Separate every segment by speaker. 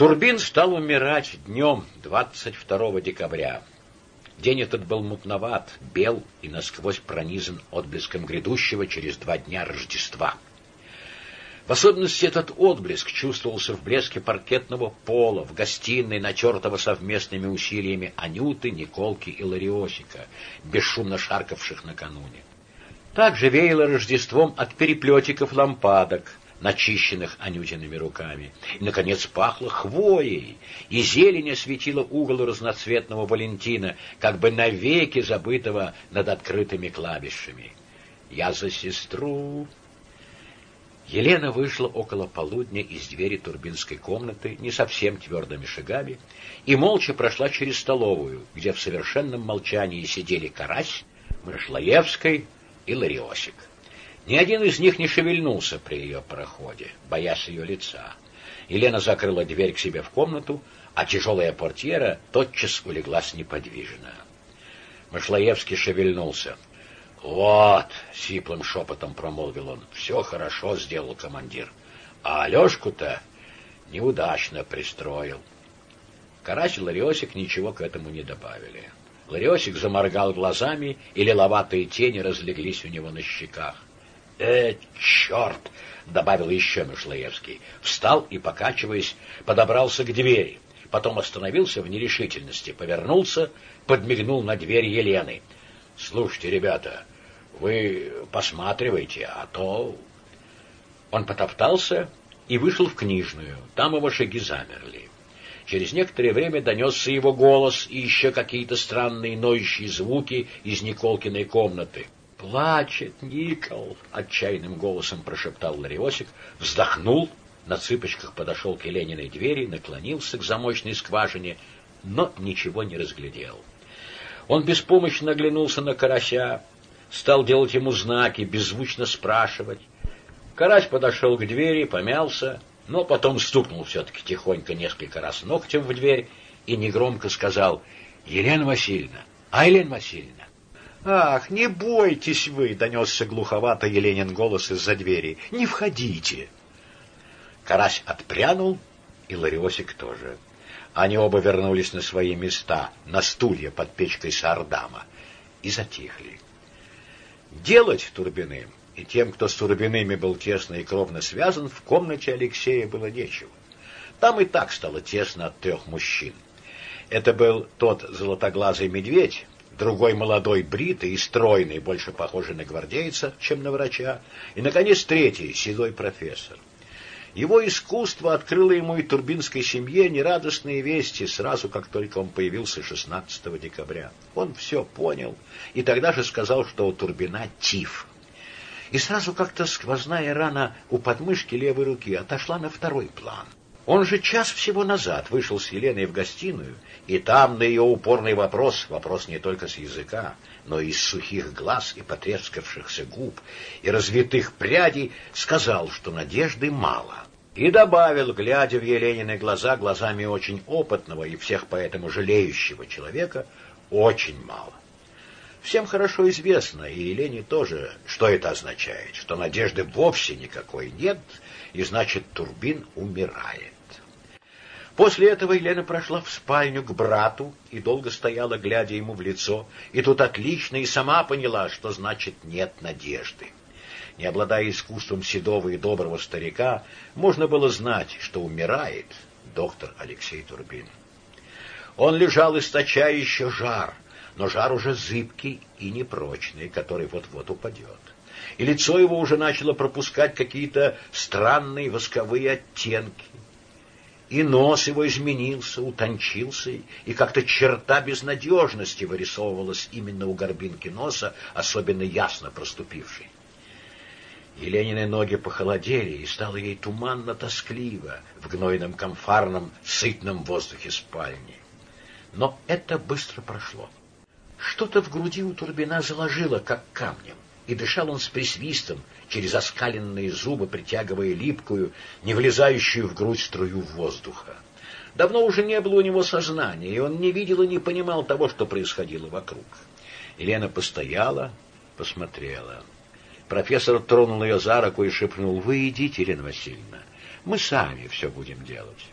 Speaker 1: Турбин стал умирать днем 22 декабря. День этот был мутноват, бел и насквозь пронизан отблеском грядущего через два дня Рождества. В особенности этот отблеск чувствовался в блеске паркетного пола, в гостиной, начертого совместными усилиями Анюты, Николки и Лариосика, бесшумно шаркавших накануне. Также веяло Рождеством от переплетиков лампадок, начищенных Анютиными руками. И, наконец, пахло хвоей, и зелень осветила угол разноцветного Валентина, как бы навеки забытого над открытыми клавишами. «Я за сестру!» Елена вышла около полудня из двери турбинской комнаты не совсем твердыми шагами и молча прошла через столовую, где в совершенном молчании сидели Карась, Мышлоевской и Лариосик. Ни один из них не шевельнулся при ее проходе, боясь ее лица. Елена закрыла дверь к себе в комнату, а тяжелая портьера тотчас улеглась неподвижно. Мышлоевский шевельнулся. «Вот», — сиплым шепотом промолвил он, — «все хорошо сделал командир. А Алешку-то неудачно пристроил». Карась и Лариосик ничего к этому не добавили. Лариосик заморгал глазами, и лиловатые тени разлеглись у него на щеках. «Э, черт!» — добавил еще Мышлоевский. Встал и, покачиваясь, подобрался к двери. Потом остановился в нерешительности, повернулся, подмигнул на дверь Елены. «Слушайте, ребята, вы посматривайте, а то...» Он потоптался и вышел в книжную. Там его шаги замерли. Через некоторое время донесся его голос и еще какие-то странные ноющие звуки из Николкиной комнаты. «Плачет Никол!» — отчаянным голосом прошептал Лариосик, вздохнул, на цыпочках подошел к Елениной двери, наклонился к замочной скважине, но ничего не разглядел. Он беспомощно оглянулся на карася, стал делать ему знаки, беззвучно спрашивать. Карась подошел к двери, помялся, но потом стукнул все-таки тихонько несколько раз ногтем в дверь и негромко сказал «Елена Васильевна, а Васильевна, «Ах, не бойтесь вы!» — донесся глуховато Еленин голос из-за двери. «Не входите!» Карась отпрянул, и Лариосик тоже. Они оба вернулись на свои места, на стулья под печкой Сардама, и затихли. Делать Турбиным и тем, кто с Турбиными был тесно и кровно связан, в комнате Алексея было нечего. Там и так стало тесно от трех мужчин. Это был тот золотоглазый медведь, другой молодой, бритый и стройный, больше похожий на гвардейца, чем на врача, и, наконец, третий, седой профессор. Его искусство открыло ему и турбинской семье нерадостные вести сразу, как только он появился 16 декабря. Он все понял и тогда же сказал, что у Турбина тиф. И сразу как-то сквозная рана у подмышки левой руки отошла на второй план. Он же час всего назад вышел с Еленой в гостиную, и там на ее упорный вопрос, вопрос не только с языка, но и из сухих глаз и потрескавшихся губ и развитых прядей, сказал, что надежды мало. И добавил, глядя в Еленины глаза, глазами очень опытного и всех поэтому жалеющего человека, очень мало. Всем хорошо известно, и Елене тоже, что это означает, что надежды вовсе никакой нет, и значит, Турбин умирает. После этого Елена прошла в спальню к брату и долго стояла, глядя ему в лицо, и тут отлично и сама поняла, что значит нет надежды. Не обладая искусством седого и доброго старика, можно было знать, что умирает доктор Алексей Турбин. Он лежал, источая еще жар, но жар уже зыбкий и непрочный, который вот-вот упадет. И лицо его уже начало пропускать какие-то странные восковые оттенки, и нос его изменился, утончился, и как-то черта безнадежности вырисовывалась именно у горбинки носа, особенно ясно проступившей. Еленины ноги похолодели, и стало ей туманно-тоскливо в гнойном комфарном, сытном воздухе спальни. Но это быстро прошло. Что-то в груди у Турбина заложило, как камнем и дышал он с присвистом, через оскаленные зубы притягивая липкую, не влезающую в грудь струю воздуха. Давно уже не было у него сознания, и он не видел и не понимал того, что происходило вокруг. Елена постояла, посмотрела. Профессор тронул ее за руку и шепнул, «Вы идите, Елена Васильевна, мы сами все будем делать».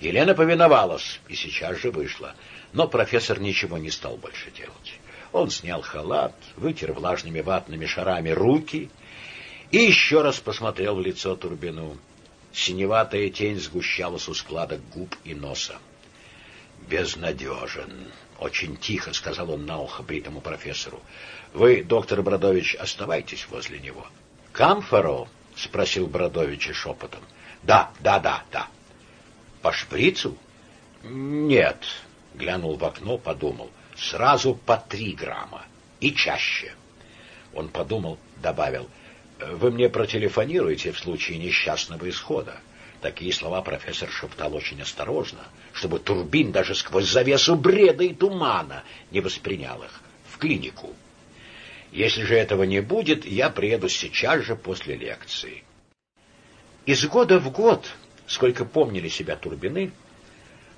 Speaker 1: Елена повиновалась и сейчас же вышла, но профессор ничего не стал больше делать. Он снял халат, вытер влажными ватными шарами руки и еще раз посмотрел в лицо Турбину. Синеватая тень сгущалась у складок губ и носа. «Безнадежен», — очень тихо сказал он на ухо бритому профессору. «Вы, доктор Бродович, оставайтесь возле него». «Камфоро?» — спросил Бродович шепотом. «Да, да, да, да». «По шприцу?» «Нет», — глянул в окно, подумал. «Сразу по три грамма. И чаще». Он подумал, добавил — вы мне протелефонируете в случае несчастного исхода. Такие слова профессор шептал очень осторожно, чтобы Турбин даже сквозь завесу бреда и тумана не воспринял их в клинику. Если же этого не будет, я приеду сейчас же после лекции. Из года в год, сколько помнили себя Турбины,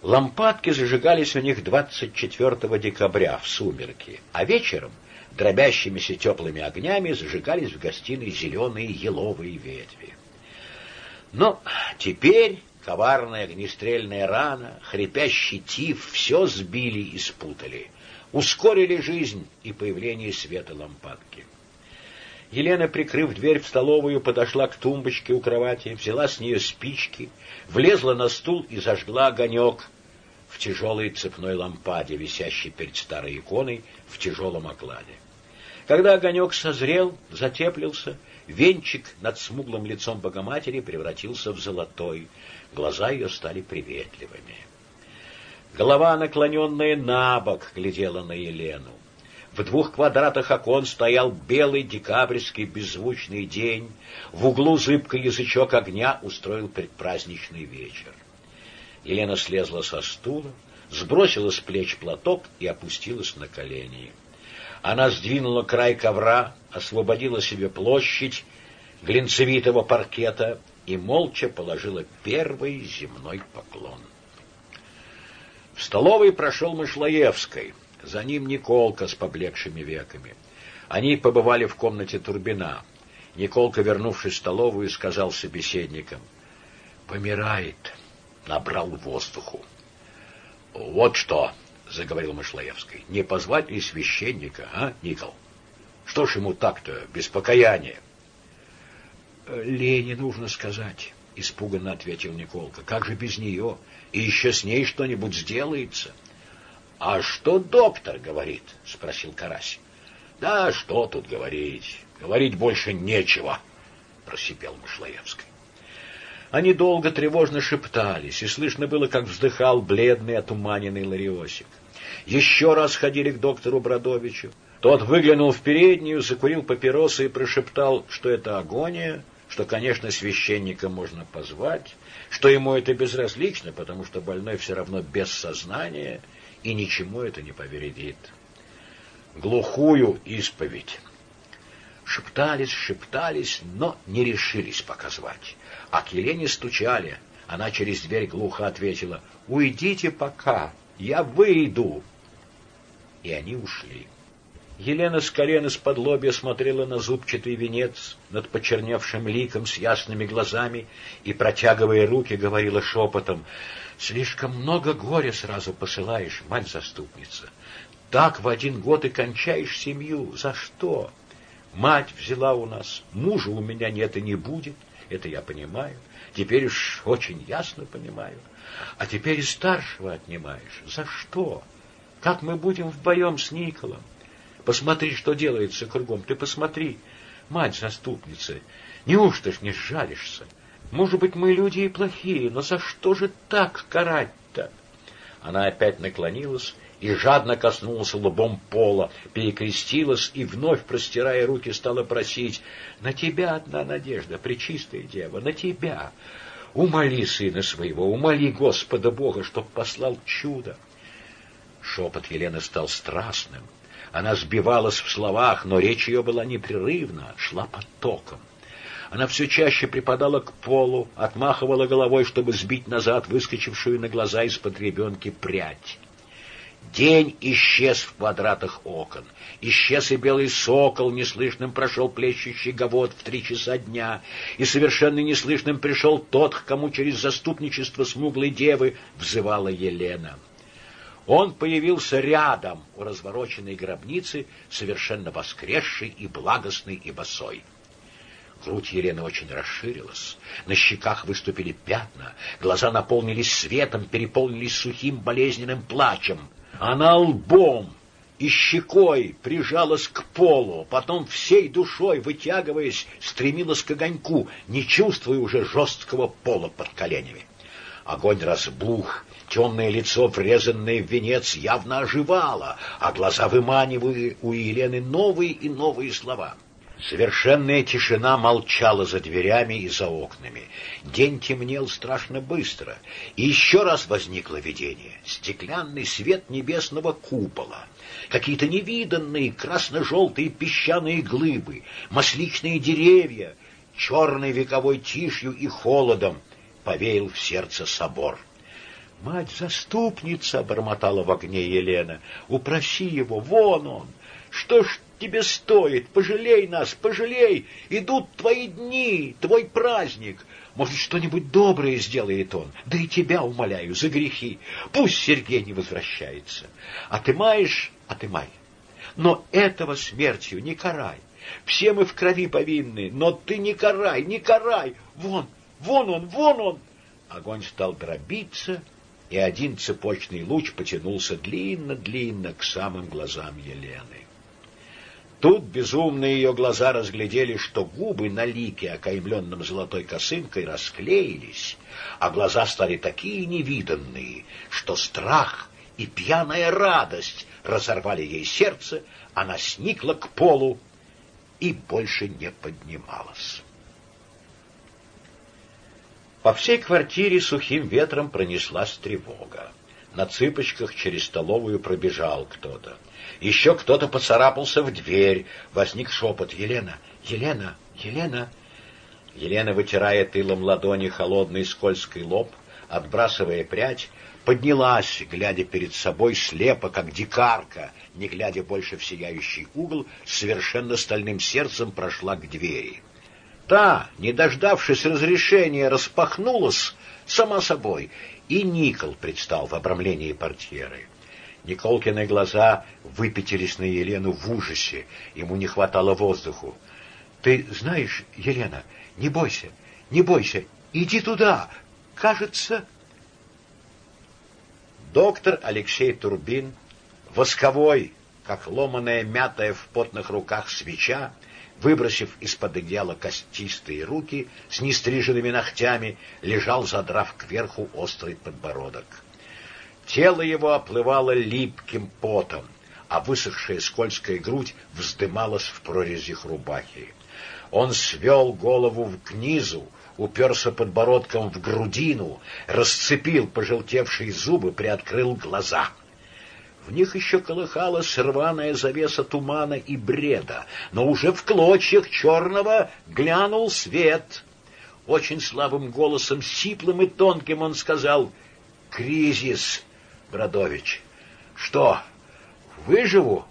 Speaker 1: лампадки зажигались у них 24 декабря в сумерки, а вечером дробящимися теплыми огнями зажигались в гостиной зеленые еловые ветви. Но теперь коварная огнестрельная рана, хрипящий тиф все сбили и спутали, ускорили жизнь и появление света лампадки. Елена, прикрыв дверь в столовую, подошла к тумбочке у кровати, взяла с нее спички, влезла на стул и зажгла огонек в тяжелой цепной лампаде, висящей перед старой иконой в тяжелом окладе. Когда огонек созрел, затеплился, венчик над смуглым лицом Богоматери превратился в золотой, глаза ее стали приветливыми. Голова, наклоненная на бок, глядела на Елену. В двух квадратах окон стоял белый декабрьский беззвучный день, в углу зыбкий язычок огня устроил предпраздничный вечер. Елена слезла со стула, сбросила с плеч платок и опустилась на колени. Она сдвинула край ковра, освободила себе площадь глинцевитого паркета и молча положила первый земной поклон. В столовой прошел Мышлоевской, за ним Николка с поблекшими веками. Они побывали в комнате Турбина. Николка, вернувшись в столовую, сказал собеседникам, «Помирает», набрал воздуху. «Вот что», — заговорил Мышлоевский. — Не позвать ли священника, а, Никол? Что ж ему так-то, без покаяния? — Лене нужно сказать, — испуганно ответил Николка. — Как же без нее? И еще с ней что-нибудь сделается. — А что доктор говорит? — спросил Карась. — Да что тут говорить? Говорить больше нечего, — просипел Мышлоевский. Они долго тревожно шептались, и слышно было, как вздыхал бледный, отуманенный Лариосик. Еще раз ходили к доктору Бродовичу. Тот выглянул в переднюю, закурил папиросы и прошептал, что это агония, что, конечно, священника можно позвать, что ему это безразлично, потому что больной все равно без сознания, и ничему это не повредит. Глухую исповедь. Шептались, шептались, но не решились показывать. А к Елене стучали. Она через дверь глухо ответила, «Уйдите пока, я выйду». И они ушли. Елена с колена с подлобья смотрела на зубчатый венец над почерневшим ликом с ясными глазами и, протягивая руки, говорила шепотом, «Слишком много горя сразу посылаешь, мать-заступница. Так в один год и кончаешь семью. За что? Мать взяла у нас, мужа у меня нет и не будет. Это я понимаю. Теперь уж очень ясно понимаю. А теперь и старшего отнимаешь. За что? Как мы будем вдвоем с Николом? Посмотри, что делается кругом. Ты посмотри, мать-заступница, неужто ж не сжалишься? Может быть, мы люди и плохие, но за что же так карать-то? Она опять наклонилась и жадно коснулась лбом пола, перекрестилась и, вновь простирая руки, стала просить, «На тебя одна надежда, пречистая дева, на тебя! Умоли сына своего, умоли Господа Бога, чтоб послал чудо!» Шепот Елены стал страстным. Она сбивалась в словах, но речь ее была непрерывна, шла потоком. Она все чаще припадала к полу, отмахивала головой, чтобы сбить назад выскочившую на глаза из-под ребенки прядь. День исчез в квадратах окон. Исчез и белый сокол, неслышным прошел плещущий гавот в три часа дня, и совершенно неслышным пришел тот, к кому через заступничество смуглой девы взывала Елена. Он появился рядом у развороченной гробницы, совершенно воскресший и благостный и босой. Грудь Елены очень расширилась, на щеках выступили пятна, глаза наполнились светом, переполнились сухим болезненным плачем. Она лбом и щекой прижалась к полу, потом всей душой, вытягиваясь, стремилась к огоньку, не чувствуя уже жесткого пола под коленями. Огонь разбух, темное лицо, врезанное в венец, явно оживало, а глаза выманивали у Елены новые и новые слова. Совершенная тишина молчала за дверями и за окнами. День темнел страшно быстро, и еще раз возникло видение. Стеклянный свет небесного купола, какие-то невиданные красно-желтые песчаные глыбы, масличные деревья, черной вековой тишью и холодом повеял в сердце собор. «Мать-заступница!» — бормотала в огне Елена. «Упроси его, вон он! Что ж тебе стоит? Пожалей нас, пожалей! Идут твои дни, твой праздник. Может, что-нибудь доброе сделает он. Да и тебя умоляю за грехи. Пусть Сергей не возвращается. А ты маешь, а ты май. Но этого смертью не карай. Все мы в крови повинны, но ты не карай, не карай. Вон, вон он, вон он. Огонь стал дробиться, и один цепочный луч потянулся длинно-длинно к самым глазам Елены. Тут безумные ее глаза разглядели, что губы на лике, окаймленном золотой косынкой, расклеились, а глаза стали такие невиданные, что страх и пьяная радость разорвали ей сердце, она сникла к полу и больше не поднималась. По всей квартире сухим ветром пронеслась тревога. На цыпочках через столовую пробежал кто-то. Еще кто-то поцарапался в дверь. Возник шепот. «Елена! Елена! Елена!» Елена, вытирая тылом ладони холодный скользкий лоб, отбрасывая прядь, поднялась, глядя перед собой слепо, как дикарка, не глядя больше в сияющий угол, совершенно стальным сердцем прошла к двери. Та, не дождавшись разрешения, распахнулась сама собой, и Никол предстал в обрамлении портьеры. Николкины глаза выпятились на Елену в ужасе. Ему не хватало воздуху. Ты знаешь, Елена, не бойся, не бойся, иди туда. Кажется, доктор Алексей Турбин, восковой, как ломаная мятая в потных руках свеча, выбросив из-под одеяла костистые руки с нестриженными ногтями, лежал, задрав кверху острый подбородок. Тело его оплывало липким потом, а высохшая скользкая грудь вздымалась в прорезях рубахи. Он свел голову к низу, уперся подбородком в грудину, расцепил пожелтевшие зубы, приоткрыл глаза. В них еще колыхалась рваная завеса тумана и бреда, но уже в клочьях черного глянул свет. Очень слабым голосом, сиплым и тонким он сказал «Кризис!» Бродович. Что, выживу?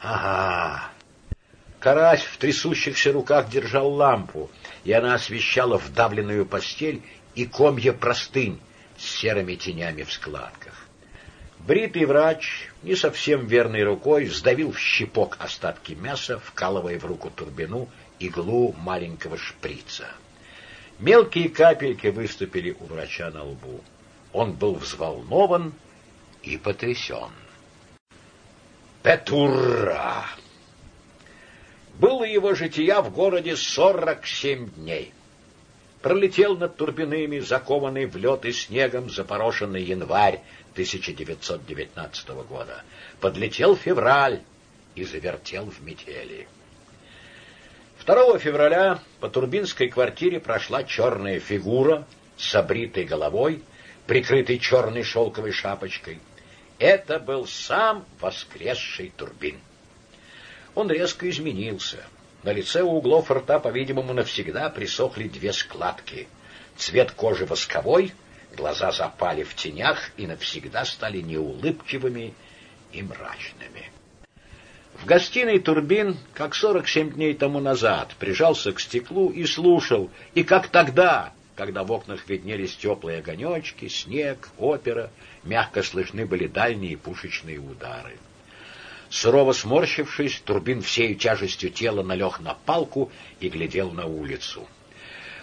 Speaker 1: Ага. Карась в трясущихся руках держал лампу, и она освещала вдавленную постель и комья простынь с серыми тенями в складках. Бритый врач, не совсем верной рукой, сдавил в щепок остатки мяса, вкалывая в руку турбину иглу маленького шприца. Мелкие капельки выступили у врача на лбу. Он был взволнован и потрясен. Петура! Было его жития в городе сорок семь дней. Пролетел над Турбиными, закованный в лед и снегом, запорошенный январь 1919 года. Подлетел февраль и завертел в метели. 2 февраля по Турбинской квартире прошла черная фигура с обритой головой, прикрытой черной шелковой шапочкой. Это был сам воскресший Турбин. Он резко изменился. На лице у углов рта, по-видимому, навсегда присохли две складки. Цвет кожи восковой, глаза запали в тенях и навсегда стали неулыбчивыми и мрачными. В гостиной Турбин, как сорок семь дней тому назад, прижался к стеклу и слушал, и как тогда, когда в окнах виднелись теплые огонечки, снег, опера, мягко слышны были дальние пушечные удары. Сурово сморщившись, Турбин всей тяжестью тела налег на палку и глядел на улицу.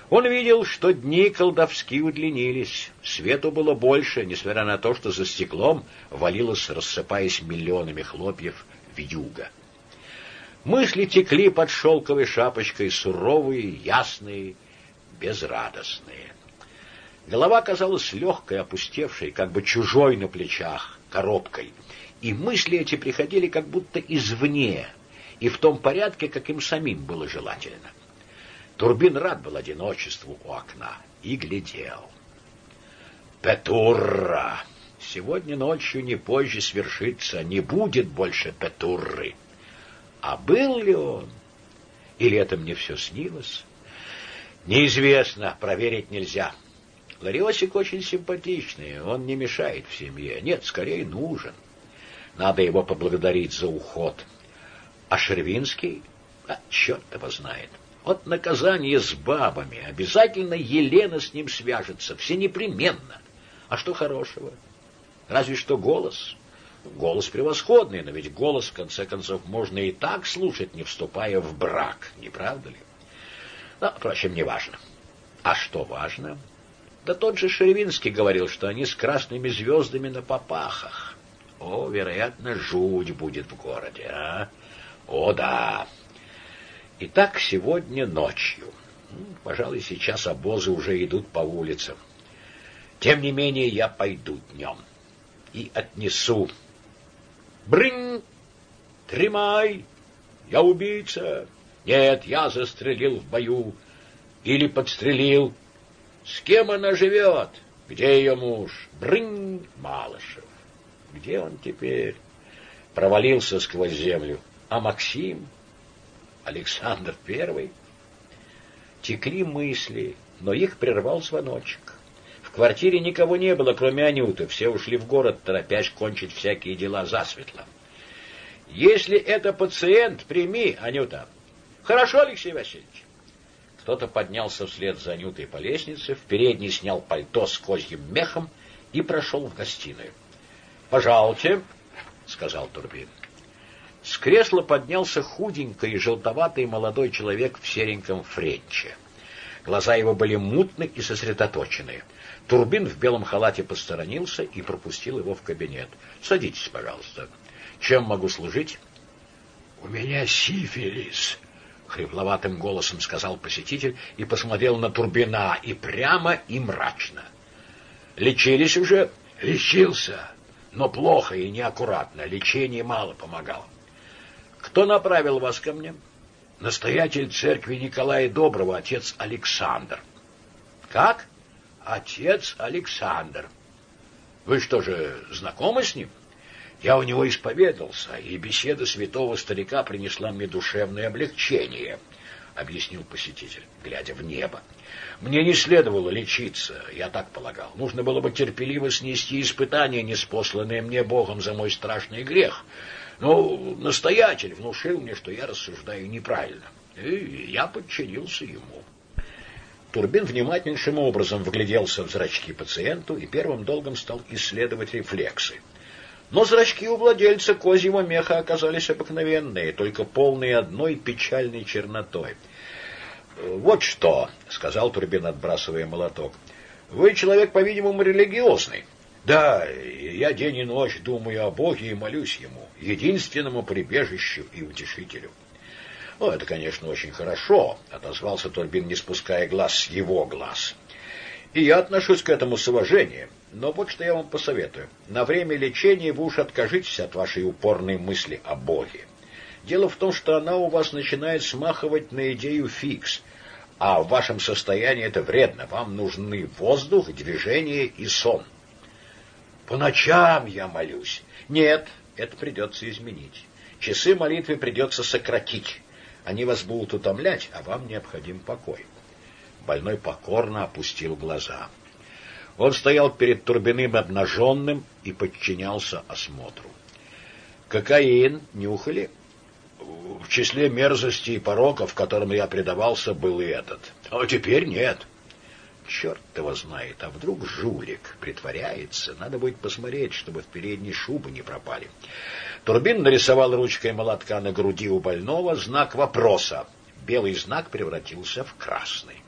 Speaker 1: Он видел, что дни колдовски удлинились, свету было больше, несмотря на то, что за стеклом валилось, рассыпаясь миллионами хлопьев, вьюга. Мысли текли под шелковой шапочкой, суровые, ясные, безрадостные. Голова казалась легкой, опустевшей, как бы чужой на плечах, коробкой, и мысли эти приходили как будто извне, и в том порядке, как им самим было желательно. Турбин рад был одиночеству у окна и глядел. Петурра! Сегодня ночью не позже свершится, не будет больше Петурры. А был ли он? Или это мне все снилось? Неизвестно, проверить нельзя. Лариосик очень симпатичный, он не мешает в семье. Нет, скорее нужен. Надо его поблагодарить за уход. А Шервинский? А черт его знает. Вот наказание с бабами. Обязательно Елена с ним свяжется. Все непременно. А что хорошего? Разве что голос. Голос превосходный, но ведь голос, в конце концов, можно и так слушать, не вступая в брак. Не правда ли? Но, впрочем, не важно. А что важно? Да тот же Шервинский говорил, что они с красными звездами на попахах. О, вероятно, жуть будет в городе, а? О, да. Итак, сегодня ночью. Пожалуй, сейчас обозы уже идут по улицам. Тем не менее, я пойду днем и отнесу. Брынь! Тримай! Я убийца! Нет, я застрелил в бою. Или подстрелил. С кем она живет? Где ее муж? Брынь! Малышев. Где он теперь? Провалился сквозь землю. А Максим? Александр Первый. Текли мысли, но их прервал звоночек. В квартире никого не было, кроме Анюты. Все ушли в город, торопясь кончить всякие дела засветло. Если это пациент, прими, Анюта. Хорошо, Алексей Васильевич. Кто-то поднялся вслед за Анютой по лестнице, в передней снял пальто с козьим мехом и прошел в гостиную. «Пожалуйте», — сказал Турбин. С кресла поднялся худенький и желтоватый молодой человек в сереньком френче. Глаза его были мутны и сосредоточенные. Турбин в белом халате посторонился и пропустил его в кабинет. «Садитесь, пожалуйста. Чем могу служить?» «У меня сифилис», — хрипловатым голосом сказал посетитель и посмотрел на Турбина и прямо, и мрачно. «Лечились уже?» «Лечился, но плохо и неаккуратно. Лечение мало помогало. Кто направил вас ко мне? Настоятель церкви Николая Доброго, отец Александр. Как? Отец Александр. Вы что же, знакомы с ним? Я у него исповедался, и беседа святого старика принесла мне душевное облегчение, объяснил посетитель, глядя в небо. Мне не следовало лечиться, я так полагал. Нужно было бы терпеливо снести испытания, неспосланные мне Богом за мой страшный грех. Но настоятель внушил мне, что я рассуждаю неправильно, и я подчинился ему. Турбин внимательнейшим образом вгляделся в зрачки пациенту и первым долгом стал исследовать рефлексы. Но зрачки у владельца козьего меха оказались обыкновенные, только полные одной печальной чернотой. «Вот что», — сказал Турбин, отбрасывая молоток, — «вы человек, по-видимому, религиозный. Да, я день и ночь думаю о Боге и молюсь Ему, единственному прибежищу и утешителю. Ну, это, конечно, очень хорошо, отозвался Торбин, не спуская глаз с его глаз. И я отношусь к этому с уважением. Но вот что я вам посоветую. На время лечения вы уж откажитесь от вашей упорной мысли о Боге. Дело в том, что она у вас начинает смахивать на идею фикс. А в вашем состоянии это вредно. Вам нужны воздух, движение и сон. По ночам я молюсь. Нет, это придется изменить. Часы молитвы придется сократить. Они вас будут утомлять, а вам необходим покой. Больной покорно опустил глаза. Он стоял перед Турбиным обнаженным и подчинялся осмотру. Кокаин нюхали? В числе мерзостей и пороков, которым я предавался, был и этот. А теперь нет. Черт его знает, а вдруг жулик притворяется. Надо будет посмотреть, чтобы в передней шубы не пропали. Турбин нарисовал ручкой молотка на груди у больного знак вопроса. Белый знак превратился в красный.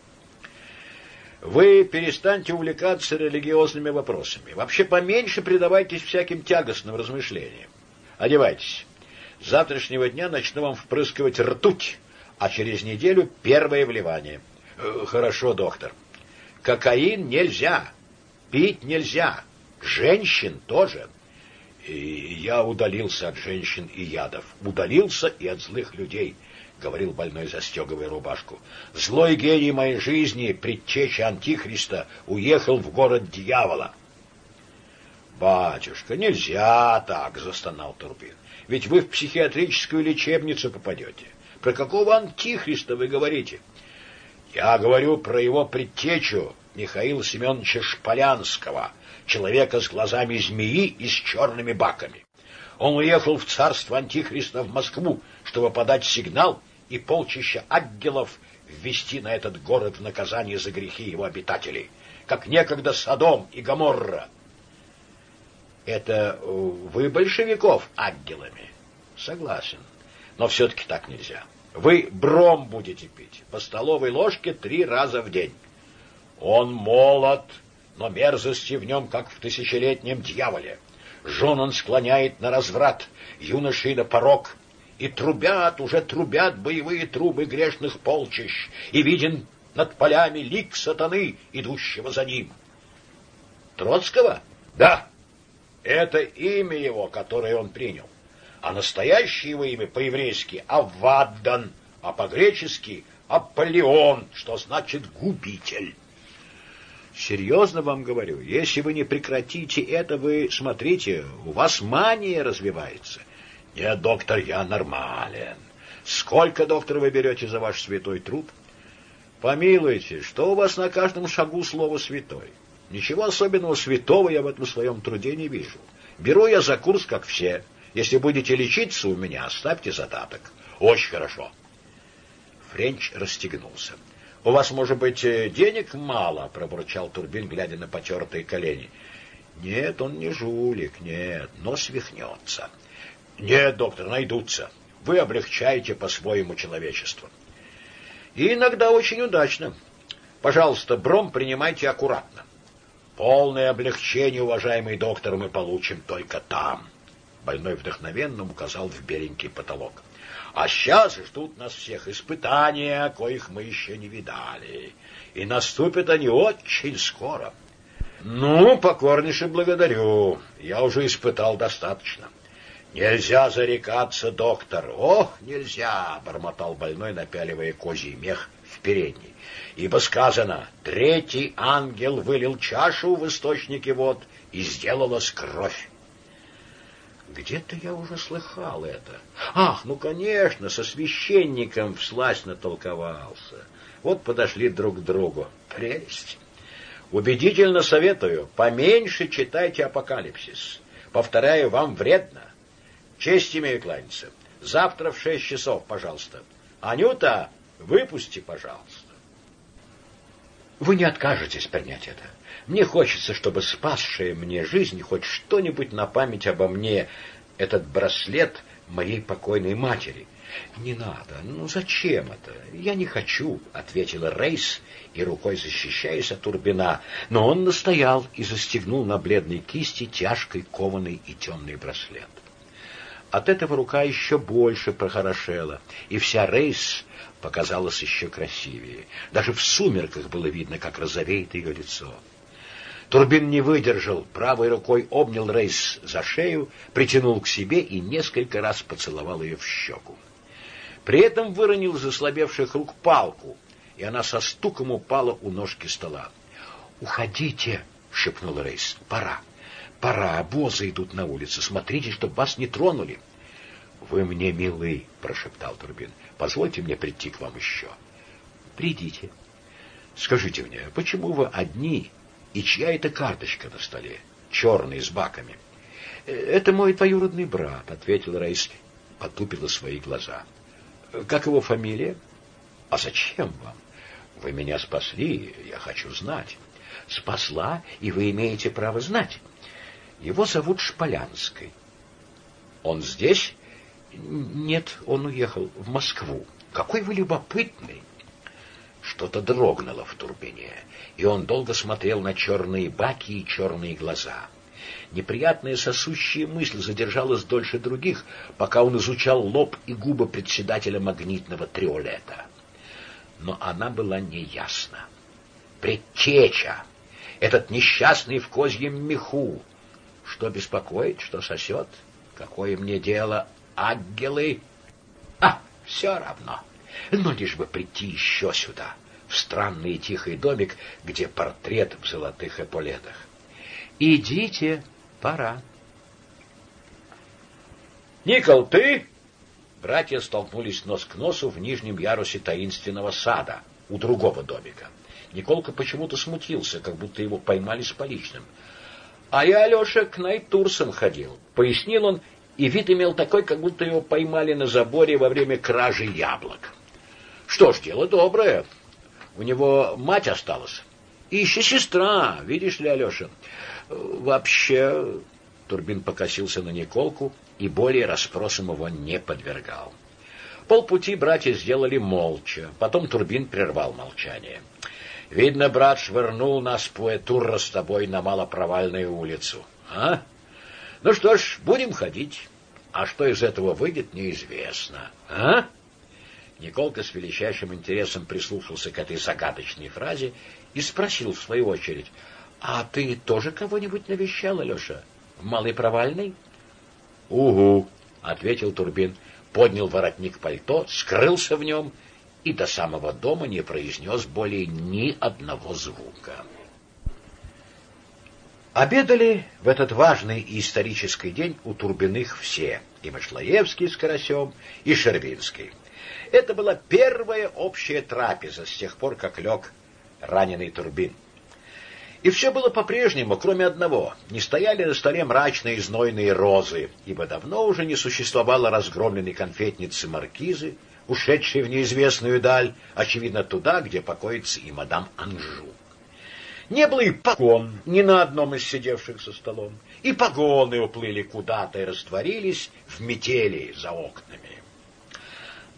Speaker 1: Вы перестаньте увлекаться религиозными вопросами. Вообще поменьше предавайтесь всяким тягостным размышлениям. Одевайтесь. С завтрашнего дня начну вам впрыскивать ртуть, а через неделю первое вливание. Э, хорошо, доктор. Кокаин нельзя, пить нельзя, женщин тоже. И я удалился от женщин и ядов, удалился и от злых людей, говорил больной, застегивая рубашку. Злой гений моей жизни, предтеча антихриста, уехал в город дьявола. Батюшка, нельзя так, застонал Турбин. Ведь вы в психиатрическую лечебницу попадете. Про какого антихриста вы говорите? Я говорю про его предтечу Михаила Семеновича Шполянского, человека с глазами змеи и с черными баками. Он уехал в царство Антихриста в Москву, чтобы подать сигнал и полчища ангелов ввести на этот город в наказание за грехи его обитателей, как некогда Содом и Гоморра. Это вы большевиков ангелами? Согласен, но все-таки так нельзя. Вы бром будете пить по столовой ложке три раза в день. Он молод, но мерзости в нем, как в тысячелетнем дьяволе. Жен он склоняет на разврат, юношей на порог, и трубят, уже трубят боевые трубы грешных полчищ, и виден над полями лик сатаны, идущего за ним. Троцкого? Да, это имя его, которое он принял а настоящее его имя по-еврейски Аваддан, а по-гречески Аполеон, что значит губитель. Серьезно вам говорю, если вы не прекратите это, вы смотрите, у вас мания развивается. Нет, доктор, я нормален. Сколько, доктор, вы берете за ваш святой труд? Помилуйте, что у вас на каждом шагу слово святой? Ничего особенного святого я в этом своем труде не вижу. Беру я за курс, как все. Если будете лечиться у меня, оставьте задаток. Очень хорошо. Френч расстегнулся. У вас, может быть, э, денег мало, пробурчал Турбин, глядя на потертые колени. Нет, он не жулик, нет, но свихнется. Нет, доктор, найдутся. Вы облегчаете по-своему человечество. И иногда очень удачно. Пожалуйста, бром принимайте аккуратно. Полное облегчение, уважаемый доктор, мы получим только там. Больной вдохновенно указал в беленький потолок. А сейчас ждут нас всех испытания, коих мы еще не видали. И наступят они очень скоро. Ну, покорнейше благодарю. Я уже испытал достаточно. Нельзя зарекаться, доктор. Ох, нельзя, бормотал больной, напяливая козий мех в передний. Ибо сказано: третий ангел вылил чашу в источнике вод, и сделалась кровь. Где-то я уже слыхал это. Ах, ну, конечно, со священником вслась натолковался. Вот подошли друг к другу. Прелесть. Убедительно советую, поменьше читайте апокалипсис. Повторяю, вам вредно. Честь имею кланяться. Завтра в шесть часов, пожалуйста. Анюта, выпусти, пожалуйста. Вы не откажетесь принять это. Мне хочется, чтобы спасшая мне жизнь хоть что-нибудь на память обо мне, этот браслет моей покойной матери. Не надо. Ну зачем это? Я не хочу, ответила Рейс и рукой защищаясь от Турбина, но он настоял и застегнул на бледной кисти тяжкой кованый и темный браслет. От этого рука еще больше прохорошела, и вся Рейс показалась еще красивее. Даже в сумерках было видно, как розовеет ее лицо. Турбин не выдержал, правой рукой обнял Рейс за шею, притянул к себе и несколько раз поцеловал ее в щеку. При этом выронил из рук палку, и она со стуком упала у ножки стола. «Уходите!» — шепнул Рейс. «Пора. Пора. Обозы идут на улице. Смотрите, чтобы вас не тронули». «Вы мне милы!» — прошептал Турбин. «Позвольте мне прийти к вам еще». «Придите». «Скажите мне, почему вы одни и чья это карточка на столе? Черный, с баками. Это мой двоюродный брат, ответил Рейс, потупила свои глаза. Как его фамилия? А зачем вам? Вы меня спасли, я хочу знать. Спасла, и вы имеете право знать. Его зовут Шполянской. Он здесь? Нет, он уехал в Москву. Какой вы любопытный. Что-то дрогнуло в турбине, и он долго смотрел на черные баки и черные глаза. Неприятная сосущая мысль задержалась дольше других, пока он изучал лоб и губы председателя магнитного триолета. Но она была неясна. Предтеча! Этот несчастный в козьем меху! Что беспокоит, что сосет? Какое мне дело, ангелы? А, все равно. Но лишь бы прийти еще сюда, в странный тихий домик, где портрет в золотых эполетах. Идите, пора. Никол, ты? Братья столкнулись нос к носу в нижнем ярусе таинственного сада, у другого домика. Николка почему-то смутился, как будто его поймали с поличным. А я, Алеша, к Найтурсам ходил, пояснил он, и вид имел такой, как будто его поймали на заборе во время кражи яблок. Что ж, дело доброе. У него мать осталась. И еще сестра, видишь ли, Алеша. Вообще, Турбин покосился на Николку и более расспросам его не подвергал. Полпути братья сделали молча, потом Турбин прервал молчание. Видно, брат швырнул нас Пуэтурра с тобой на малопровальную улицу. А? Ну что ж, будем ходить. А что из этого выйдет, неизвестно. А? Николка с величайшим интересом прислушался к этой загадочной фразе и спросил в свою очередь, «А ты тоже кого-нибудь навещал, Алеша? В Малой Провальной?» «Угу», — ответил Турбин, поднял воротник пальто, скрылся в нем и до самого дома не произнес более ни одного звука. Обедали в этот важный и исторический день у Турбиных все, и Машлаевский с Карасем, и Шервинский. Это была первая общая трапеза с тех пор, как лег раненый Турбин. И все было по-прежнему, кроме одного. Не стояли на столе мрачные знойные розы, ибо давно уже не существовало разгромленной конфетницы маркизы, ушедшей в неизвестную даль, очевидно, туда, где покоится и мадам Анжу. Не было и погон ни на одном из сидевших за столом, и погоны уплыли куда-то и растворились в метели за окнами.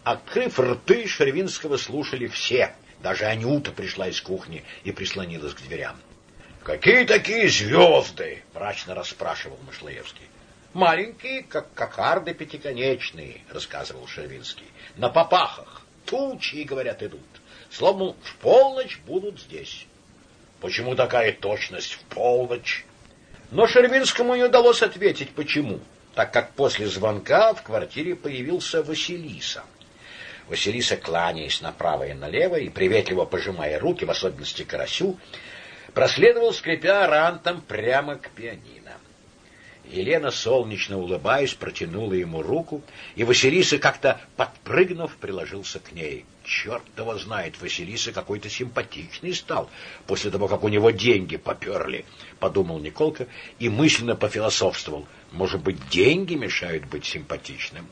Speaker 1: Открыв рты, Шервинского слушали все, даже Анюта пришла из кухни и прислонилась к дверям. «Какие такие звезды?» — мрачно расспрашивал Мышлоевский. «Маленькие, как кокарды пятиконечные», — рассказывал Шервинский. «На попахах. Тучи, говорят, идут. Словно в полночь будут здесь». Почему такая точность в полночь? Но Шервинскому не удалось ответить, почему, так как после звонка в квартире появился Василиса. Василиса, кланяясь направо и налево и приветливо пожимая руки, в особенности Карасю, проследовал, скрипя рантом, прямо к пианино. Елена, солнечно улыбаясь, протянула ему руку, и Василиса, как-то подпрыгнув, приложился к ней. Черт его знает, Василиса какой-то симпатичный стал после того, как у него деньги поперли, — подумал Николка и мысленно пофилософствовал. Может быть, деньги мешают быть симпатичным?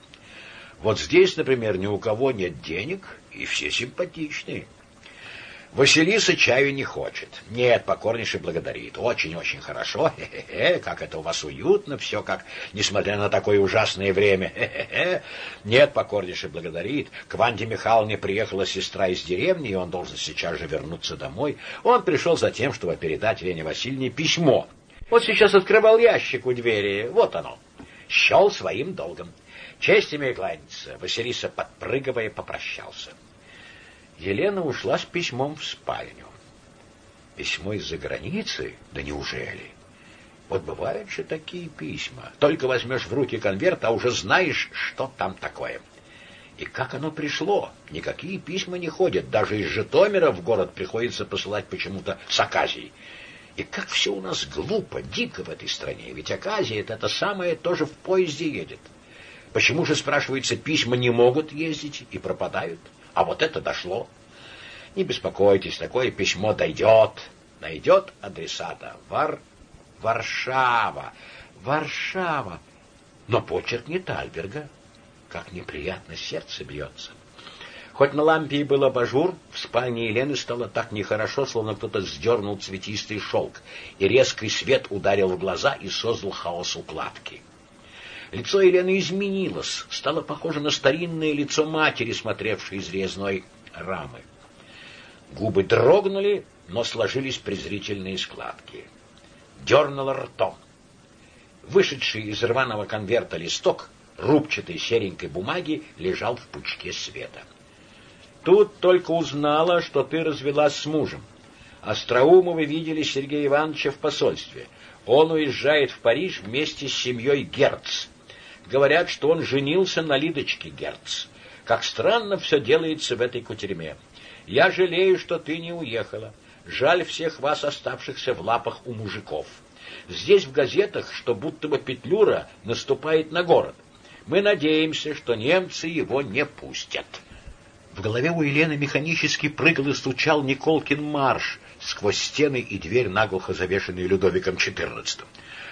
Speaker 1: Вот здесь, например, ни у кого нет денег, и все симпатичные. Василиса чаю не хочет. Нет, покорнейше благодарит. Очень-очень хорошо. Хе-хе-хе, как это у вас уютно, все как, несмотря на такое ужасное время. Хе-хе-хе. Нет, покорнейше благодарит. К Ванде Михайловне приехала сестра из деревни, и он должен сейчас же вернуться домой. Он пришел за тем, чтобы передать Лене Васильевне письмо. Вот сейчас открывал ящик у двери. Вот оно. Счел своим долгом. Честь имею кланяться. Василиса, подпрыгивая, попрощался. Елена ушла с письмом в спальню. Письмо из-за границы? Да неужели? Вот бывают же такие письма. Только возьмешь в руки конверт, а уже знаешь, что там такое. И как оно пришло? Никакие письма не ходят. Даже из Житомира в город приходится посылать почему-то с Аказией. И как все у нас глупо, дико в этой стране. Ведь Аказия это, это самое тоже в поезде едет. Почему же, спрашивается, письма не могут ездить и пропадают? А вот это дошло. Не беспокойтесь, такое письмо дойдет. Найдет адресата. Вар... Варшава. Варшава. Но почерк не Тальберга. Как неприятно сердце бьется. Хоть на лампе и был абажур, в спальне Елены стало так нехорошо, словно кто-то сдернул цветистый шелк, и резкий свет ударил в глаза и создал хаос укладки. Лицо Елены изменилось, стало похоже на старинное лицо матери, смотревшей из резной рамы. Губы дрогнули, но сложились презрительные складки. Дернула ртом. Вышедший из рваного конверта листок рубчатой серенькой бумаги лежал в пучке света. Тут только узнала, что ты развелась с мужем. Остроумовы видели Сергея Ивановича в посольстве. Он уезжает в Париж вместе с семьей Герц. Говорят, что он женился на Лидочке Герц. Как странно все делается в этой кутерьме. Я жалею, что ты не уехала. Жаль всех вас, оставшихся в лапах у мужиков. Здесь в газетах, что будто бы Петлюра наступает на город. Мы надеемся, что немцы его не пустят. В голове у Елены механически прыгал и стучал Николкин марш сквозь стены и дверь, наглухо завешенные Людовиком XIV.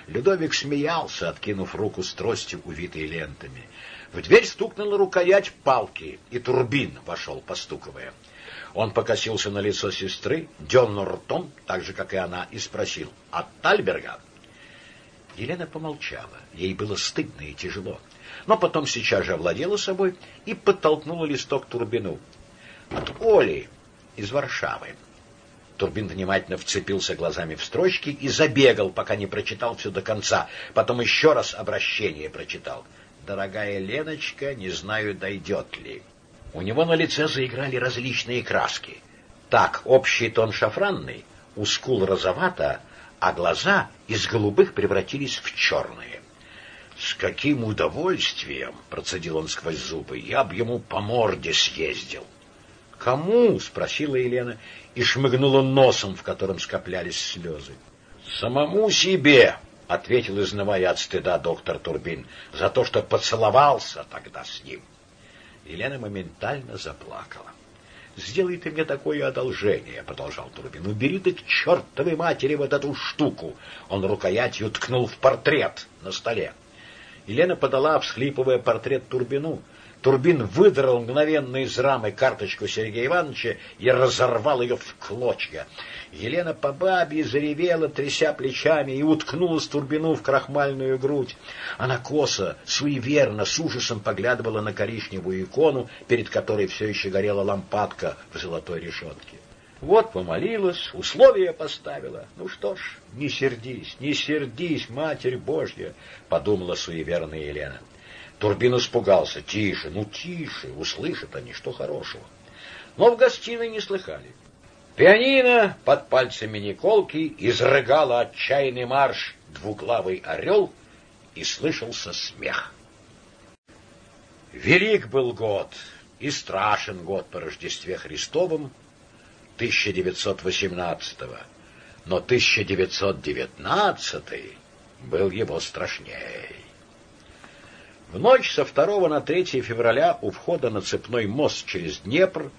Speaker 1: Людовик смеялся, откинув руку с тростью, увитой лентами. В дверь стукнула рукоять палки, и Турбин вошел, постуковая. Он покосился на лицо сестры, дернул ртом, так же, как и она, и спросил, «От Тальберга?» Елена помолчала. Ей было стыдно и тяжело. Но потом сейчас же овладела собой и подтолкнула листок Турбину. «От Оли из Варшавы». Турбин внимательно вцепился глазами в строчки и забегал, пока не прочитал все до конца. Потом еще раз обращение прочитал. «Дорогая Леночка, не знаю, дойдет ли». У него на лице заиграли различные краски. Так, общий тон шафранный, у скул розовато, а глаза из голубых превратились в черные. «С каким удовольствием!» — процедил он сквозь зубы. «Я б ему по морде съездил». «Кому?» — спросила Елена и шмыгнула носом, в котором скоплялись слезы. «Самому себе!» — ответил, изнывая от стыда доктор Турбин, «за то, что поцеловался тогда с ним». Елена моментально заплакала. «Сделай ты мне такое одолжение», — продолжал Турбин. «Убери ты к чертовой матери вот эту штуку!» Он рукоятью ткнул в портрет на столе. Елена подала, всхлипывая портрет Турбину. Турбин выдрал мгновенно из рамы карточку Сергея Ивановича и разорвал ее в клочья. Елена по бабе заревела, тряся плечами, и уткнулась Турбину в крахмальную грудь. Она косо, суеверно, с ужасом поглядывала на коричневую икону, перед которой все еще горела лампадка в золотой решетке. Вот помолилась, условия поставила. Ну что ж, не сердись, не сердись, Матерь Божья, подумала суеверная Елена. Турбин испугался. Тише, ну тише, услышат они, что хорошего. Но в гостиной не слыхали. Пианино под пальцами Николки изрыгало отчаянный марш «Двуглавый орел» и слышался смех. Велик был год и страшен год по Рождестве Христовом 1918-го, но 1919 был его страшней. В ночь со 2 на 3 февраля у входа на цепной мост через Днепр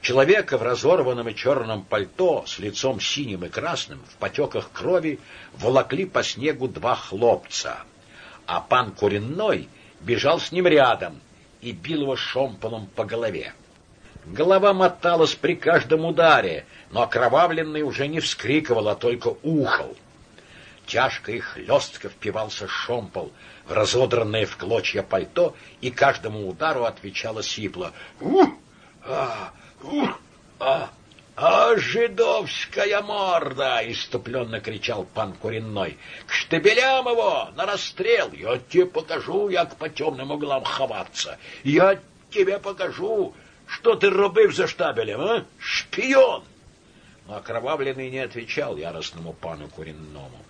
Speaker 1: человека в разорванном и черном пальто с лицом синим и красным в потеках крови волокли по снегу два хлопца, а пан Куренной бежал с ним рядом и бил его шомполом по голове. Голова моталась при каждом ударе, но окровавленный уже не вскрикивал, а только ухал. Тяжко и хлестко впивался шомпол в разодранное в клочья пальто, и каждому удару отвечала сипло «Ух! А! Ух! А! «А, жидовская морда!» — иступленно кричал пан Куренной. «К штабелям его! На расстрел! Я тебе покажу, як по темным углам ховаться! Я тебе покажу, что ты робив за штабелем, а? Шпион!» Но окровавленный не отвечал яростному пану Куренному.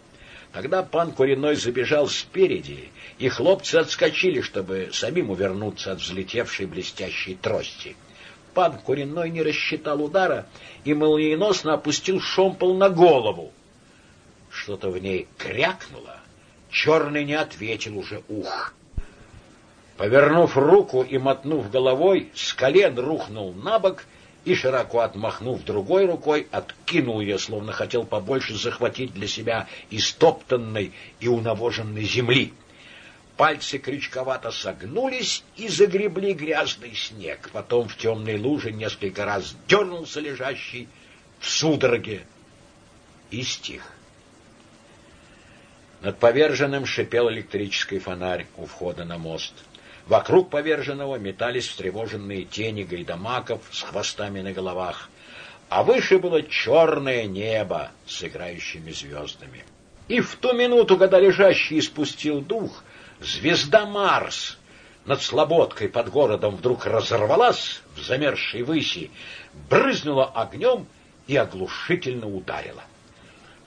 Speaker 1: Тогда пан Куриной забежал спереди, и хлопцы отскочили, чтобы самим увернуться от взлетевшей блестящей трости. Пан Куриной не рассчитал удара и молниеносно опустил шомпол на голову. Что-то в ней крякнуло. Черный не ответил уже ух. Повернув руку и мотнув головой, с колен рухнул на бок и, широко отмахнув другой рукой, откинул ее, словно хотел побольше захватить для себя истоптанной и унавоженной земли. Пальцы крючковато согнулись и загребли грязный снег. Потом в темной луже несколько раз дернулся лежащий в судороге и стих. Над поверженным шипел электрический фонарь у входа на мост. Вокруг поверженного метались встревоженные тени гайдамаков с хвостами на головах, а выше было черное небо с играющими звездами. И в ту минуту, когда лежащий испустил дух, Звезда Марс над слободкой под городом вдруг разорвалась в замерзшей выси, брызнула огнем и оглушительно ударила.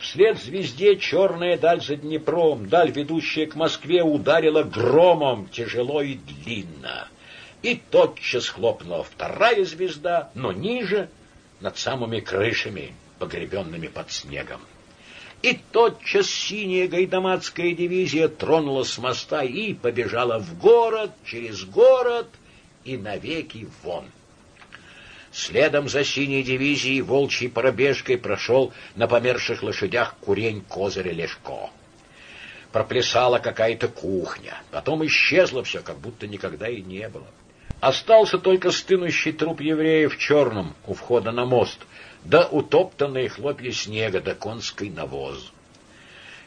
Speaker 1: Вслед звезде черная даль за Днепром, даль, ведущая к Москве, ударила громом тяжело и длинно. И тотчас хлопнула вторая звезда, но ниже, над самыми крышами, погребенными под снегом. И тотчас синяя гайдамацкая дивизия тронула с моста и побежала в город, через город и навеки вон. Следом за синей дивизией волчьей пробежкой прошел на померших лошадях курень Козыря Лешко. Проплясала какая-то кухня, потом исчезло все, как будто никогда и не было. Остался только стынущий труп еврея в черном у входа на мост — да утоптанные хлопья снега, да конский навоз.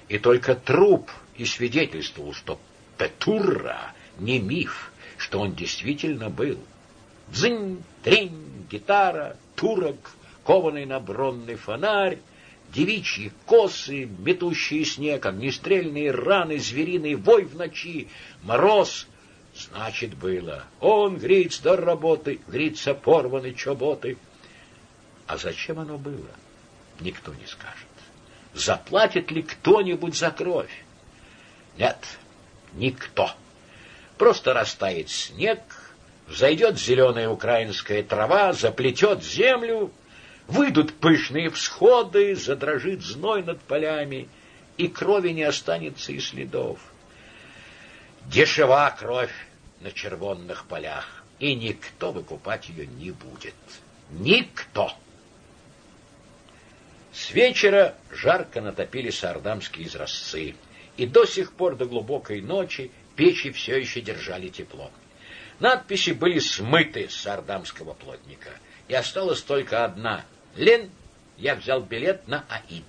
Speaker 1: И только труп и свидетельствовал, что Петурра не миф, что он действительно был. Дзынь, тринь, гитара, турок, кованый на бронный фонарь, девичьи косы, метущие снег, огнестрельные раны, звериный вой в ночи, мороз. Значит, было. Он, гриц, до работы, грица порваны чоботы. А зачем оно было, никто не скажет. Заплатит ли кто-нибудь за кровь? Нет, никто. Просто растает снег, взойдет зеленая украинская трава, заплетет землю, выйдут пышные всходы, задрожит зной над полями, и крови не останется и следов. Дешева кровь на червонных полях, и никто выкупать ее не будет. Никто! С вечера жарко натопили сардамские изразцы, и до сих пор до глубокой ночи печи все еще держали тепло. Надписи были смыты с сардамского плотника, и осталась только одна. Лен, я взял билет на Аид.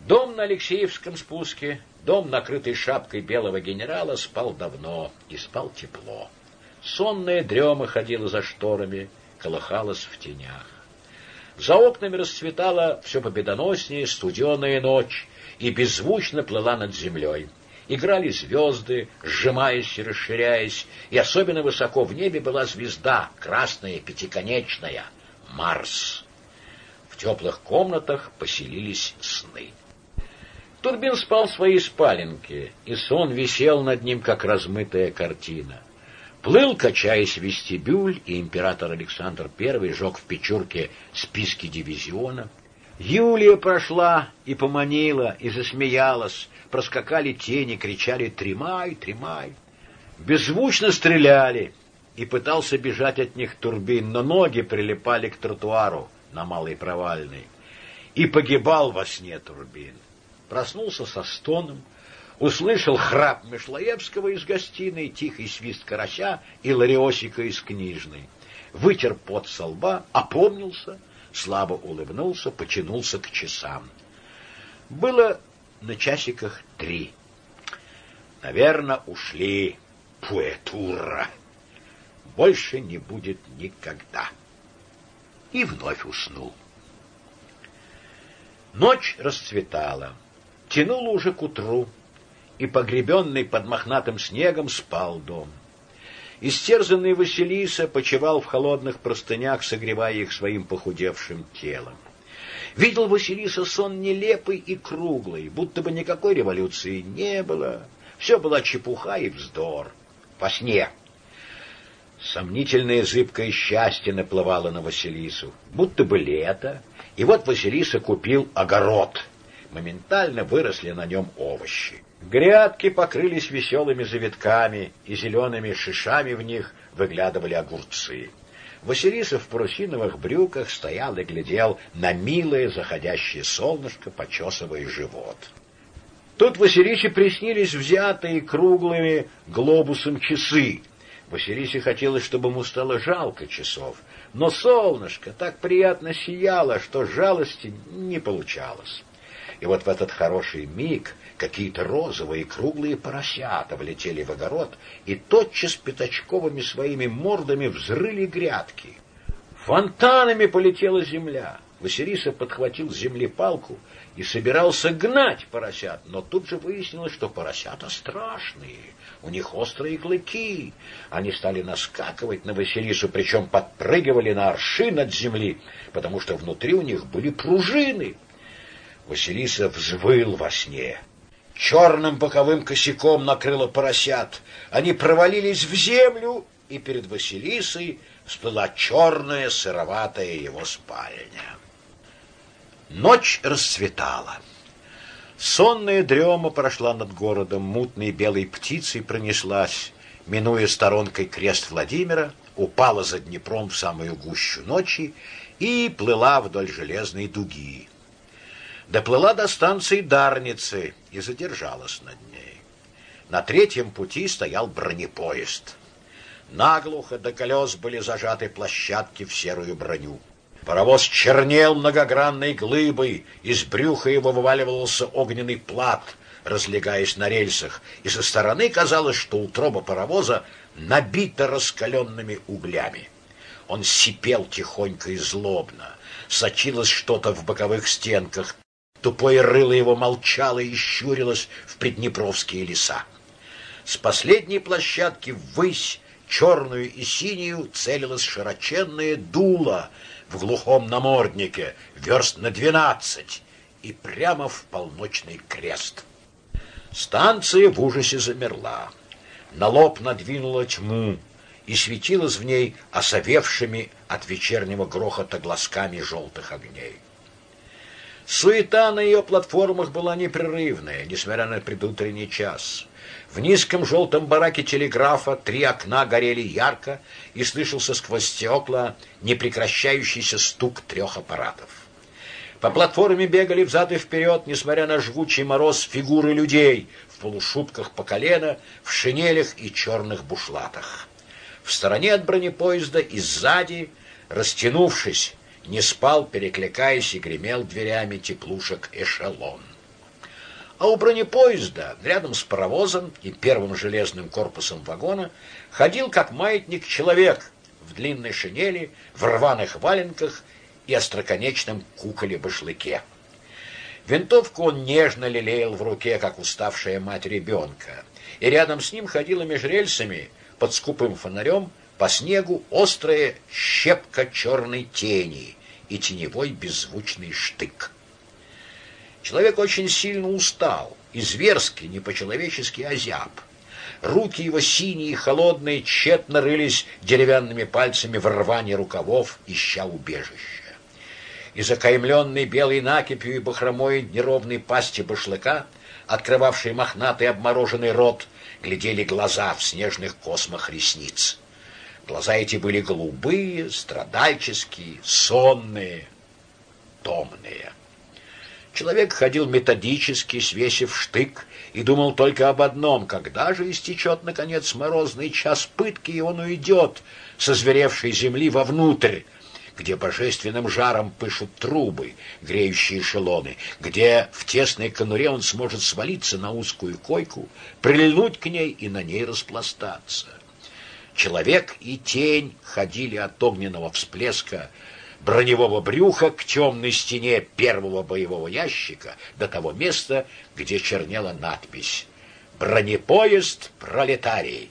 Speaker 1: Дом на Алексеевском спуске, дом, накрытый шапкой белого генерала, спал давно и спал тепло. Сонная дрема ходила за шторами, колыхалась в тенях. За окнами расцветала все победоноснее студеная ночь и беззвучно плыла над землей. Играли звезды, сжимаясь и расширяясь, и особенно высоко в небе была звезда, красная, пятиконечная, Марс. В теплых комнатах поселились сны. Турбин спал в своей спаленке, и сон висел над ним, как размытая картина. Плыл, качаясь вестибюль, и император Александр I жег в Печурке списки дивизиона. Юлия прошла и поманила, и засмеялась. Проскакали тени, кричали «Тремай, тремай!». Беззвучно стреляли, и пытался бежать от них Турбин, но ноги прилипали к тротуару на Малой Провальной. И погибал во сне Турбин. Проснулся со стоном, услышал храп Мишлаевского из гостиной, тихий свист карася и лариосика из книжной. Вытер пот со лба, опомнился, слабо улыбнулся, потянулся к часам. Было на часиках три. Наверное, ушли Пуэтура. Больше не будет никогда. И вновь уснул. Ночь расцветала. Тянуло уже к утру и погребенный под мохнатым снегом спал дом. Истерзанный Василиса почевал в холодных простынях, согревая их своим похудевшим телом. Видел Василиса сон нелепый и круглый, будто бы никакой революции не было. Все была чепуха и вздор. По сне. Сомнительное зыбкое счастье наплывало на Василису, будто бы лето. И вот Василиса купил огород. Моментально выросли на нем овощи. Грядки покрылись веселыми завитками, и зелеными шишами в них выглядывали огурцы. Василиса в парусиновых брюках стоял и глядел на милое заходящее солнышко, почесывая живот. Тут Василисе приснились взятые круглыми глобусом часы. Василисе хотелось, чтобы ему стало жалко часов, но солнышко так приятно сияло, что жалости не получалось. И вот в этот хороший миг какие-то розовые круглые поросята влетели в огород и тотчас пятачковыми своими мордами взрыли грядки. Фонтанами полетела земля. Василиса подхватил с земли палку и собирался гнать поросят, но тут же выяснилось, что поросята страшные, у них острые клыки. Они стали наскакивать на Василису, причем подпрыгивали на аршин от земли, потому что внутри у них были пружины. Василиса взвыл во сне. Черным боковым косяком накрыло поросят. Они провалились в землю, и перед Василисой всплыла черная сыроватая его спальня. Ночь расцветала. Сонная дрема прошла над городом, мутной белой птицей пронеслась, минуя сторонкой крест Владимира, упала за Днепром в самую гущу ночи и плыла вдоль железной дуги доплыла до станции Дарницы и задержалась над ней. На третьем пути стоял бронепоезд. Наглухо до колес были зажаты площадки в серую броню. Паровоз чернел многогранной глыбой, из брюха его вываливался огненный плат, разлегаясь на рельсах, и со стороны казалось, что утроба паровоза набита раскаленными углями. Он сипел тихонько и злобно, сочилось что-то в боковых стенках, Тупое рыло его молчало и щурилось в приднепровские леса. С последней площадки ввысь, черную и синюю, целилось широченное дуло в глухом наморднике, верст на двенадцать, и прямо в полночный крест. Станция в ужасе замерла. На лоб надвинула тьму, и светилась в ней осовевшими от вечернего грохота глазками желтых огней. Суета на ее платформах была непрерывная, несмотря на предутренний час. В низком желтом бараке телеграфа три окна горели ярко, и слышался сквозь стекла непрекращающийся стук трех аппаратов. По платформе бегали взад и вперед, несмотря на жгучий мороз, фигуры людей в полушубках по колено, в шинелях и черных бушлатах. В стороне от бронепоезда и сзади, растянувшись, не спал, перекликаясь, и гремел дверями теплушек эшелон. А у бронепоезда, рядом с паровозом и первым железным корпусом вагона, ходил как маятник человек в длинной шинели, в рваных валенках и остроконечном куколе-башлыке. Винтовку он нежно лелеял в руке, как уставшая мать ребенка, и рядом с ним ходила меж рельсами под скупым фонарем по снегу острая щепка черной тени и теневой беззвучный штык. Человек очень сильно устал, и зверски, не по-человечески озяб. Руки его синие и холодные тщетно рылись деревянными пальцами в рване рукавов, ища убежища. Из окаймленной белой накипью и бахромой неровной пасти башлыка, открывавшей мохнатый обмороженный рот, глядели глаза в снежных космах ресниц. Глаза эти были голубые, страдальческие, сонные, томные. Человек ходил методически, свесив штык, и думал только об одном, когда же истечет, наконец, морозный час пытки, и он уйдет со зверевшей земли вовнутрь, где божественным жаром пышут трубы, греющие эшелоны, где в тесной конуре он сможет свалиться на узкую койку, прильнуть к ней и на ней распластаться. Человек и тень ходили от огненного всплеска броневого брюха к темной стене первого боевого ящика до того места, где чернела надпись «Бронепоезд пролетарий».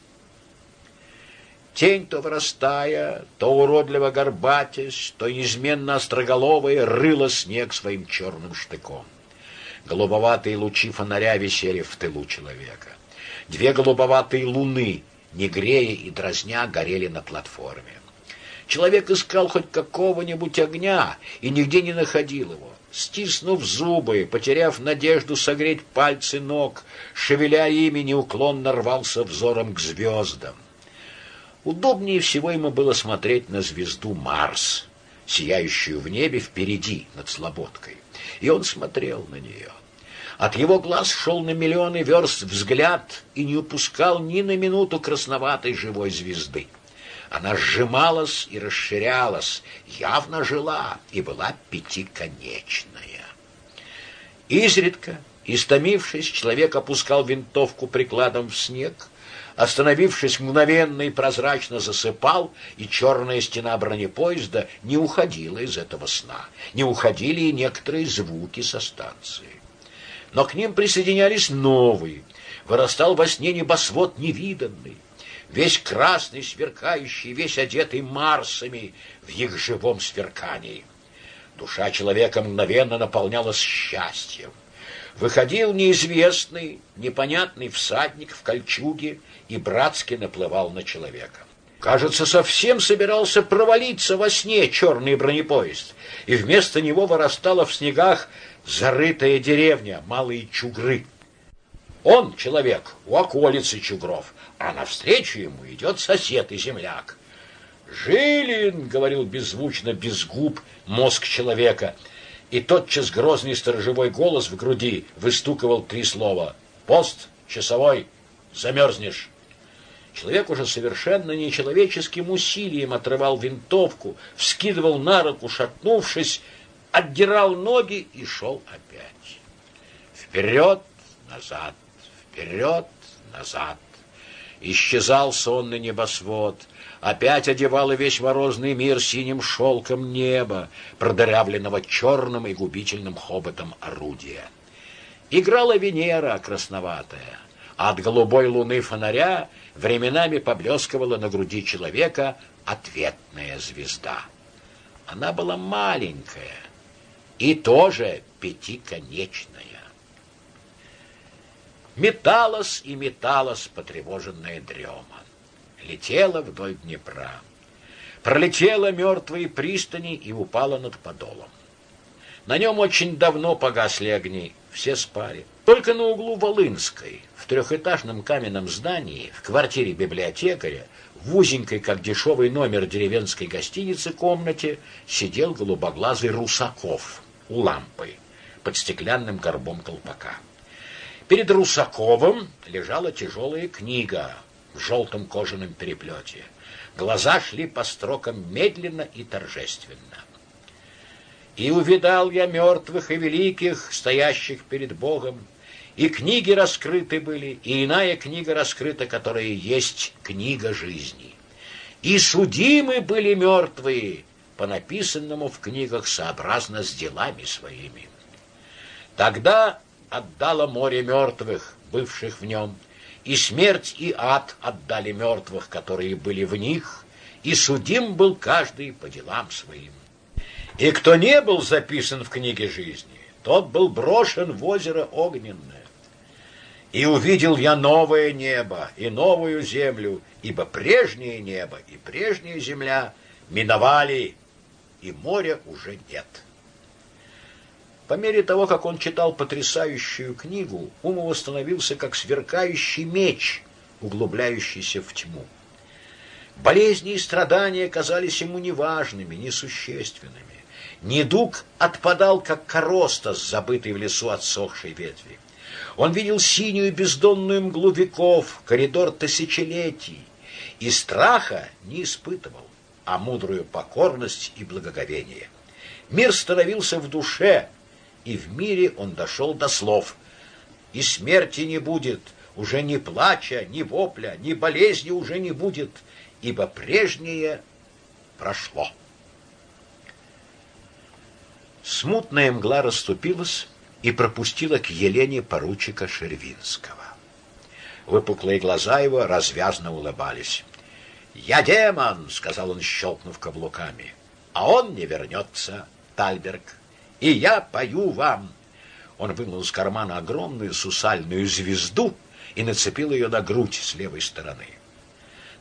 Speaker 1: Тень, то вырастая, то уродливо горбатясь, то неизменно остроголовая, рыла снег своим черным штыком. Голубоватые лучи фонаря висели в тылу человека. Две голубоватые луны не грея и дразня, горели на платформе. Человек искал хоть какого-нибудь огня и нигде не находил его. Стиснув зубы, потеряв надежду согреть пальцы ног, шевеля ими, неуклонно рвался взором к звездам. Удобнее всего ему было смотреть на звезду Марс, сияющую в небе впереди, над Слободкой. И он смотрел на нее. От его глаз шел на миллионы верст взгляд и не упускал ни на минуту красноватой живой звезды. Она сжималась и расширялась, явно жила и была пятиконечная. Изредка, истомившись, человек опускал винтовку прикладом в снег, остановившись мгновенно и прозрачно засыпал, и черная стена бронепоезда не уходила из этого сна, не уходили и некоторые звуки со станции но к ним присоединялись новые. Вырастал во сне небосвод невиданный, весь красный, сверкающий, весь одетый Марсами в их живом сверкании. Душа человека мгновенно наполнялась счастьем. Выходил неизвестный, непонятный всадник в кольчуге и братски наплывал на человека. Кажется, совсем собирался провалиться во сне черный бронепоезд, и вместо него вырастала в снегах зарытая деревня, малые чугры. Он, человек, у околицы чугров, а навстречу ему идет сосед и земляк. «Жилин!» — говорил беззвучно, без губ, мозг человека, и тотчас грозный сторожевой голос в груди выстуковал три слова. «Пост! Часовой! Замерзнешь!» Человек уже совершенно нечеловеческим усилием отрывал винтовку, вскидывал на руку, шатнувшись, отдирал ноги и шел опять. Вперед, назад, вперед, назад. Исчезал сонный небосвод, опять одевало весь морозный мир синим шелком неба, продырявленного черным и губительным хоботом орудия. Играла Венера красноватая, а от голубой луны фонаря временами поблескивала на груди человека ответная звезда. Она была маленькая, и тоже пятиконечная. Металась и металась потревоженная дрема. Летела вдоль Днепра. Пролетела мертвые пристани и упала над подолом. На нем очень давно погасли огни, все спали. Только на углу Волынской, в трехэтажном каменном здании, в квартире библиотекаря, в узенькой, как дешевый номер деревенской гостиницы комнате, сидел голубоглазый Русаков у лампы под стеклянным горбом колпака. Перед Русаковым лежала тяжелая книга в желтом кожаном переплете. Глаза шли по строкам медленно и торжественно. И увидал я мертвых и великих, стоящих перед Богом, и книги раскрыты были, и иная книга раскрыта, которая есть книга жизни. И судимы были мертвые, по написанному в книгах сообразно с делами своими. Тогда отдало море мертвых, бывших в нем, и смерть и ад отдали мертвых, которые были в них, и судим был каждый по делам своим. И кто не был записан в книге жизни, тот был брошен в озеро огненное. И увидел я новое небо и новую землю, ибо прежнее небо и прежняя земля миновали, и моря уже нет. По мере того, как он читал потрясающую книгу, ум его становился как сверкающий меч, углубляющийся в тьму. Болезни и страдания казались ему неважными, несущественными. Недуг отпадал, как короста, забытый в лесу отсохшей ветви. Он видел синюю бездонную мглу веков, коридор тысячелетий, и страха не испытывал а мудрую покорность и благоговение. Мир становился в душе, и в мире он дошел до слов. И смерти не будет, уже ни плача, ни вопля, ни болезни уже не будет, ибо прежнее прошло. Смутная мгла расступилась и пропустила к Елене поручика Шервинского. Выпуклые глаза его развязно улыбались. «Я демон!» — сказал он, щелкнув каблуками. «А он не вернется, Тальберг, и я пою вам!» Он вынул из кармана огромную сусальную звезду и нацепил ее на грудь с левой стороны.